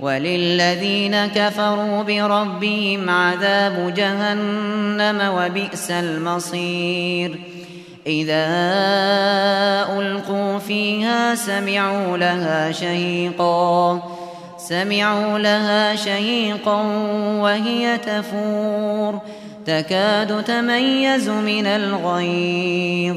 وللذين كفروا بربهم عذاب جهنم وبئس المصير. إذا ألقوا فيها سمعوا لها شهيقا سمعوا لها شهيقا وهي تفور تكاد تميز من الغيظ.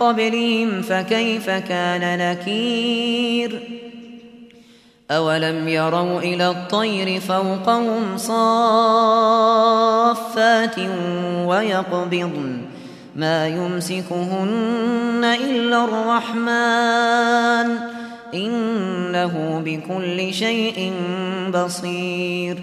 قبلهم فكيف كان نكير أولم يروا إلى الطير فوقهم صافات ويقبضن ما يمسكهن إلا الرحمن إنه بكل شيء بصير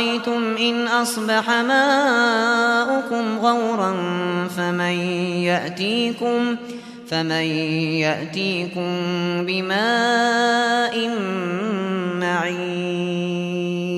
أرأيتم إن أصبح ماؤكم غورا فمن يأتيكم فمن يأتيكم بماء معين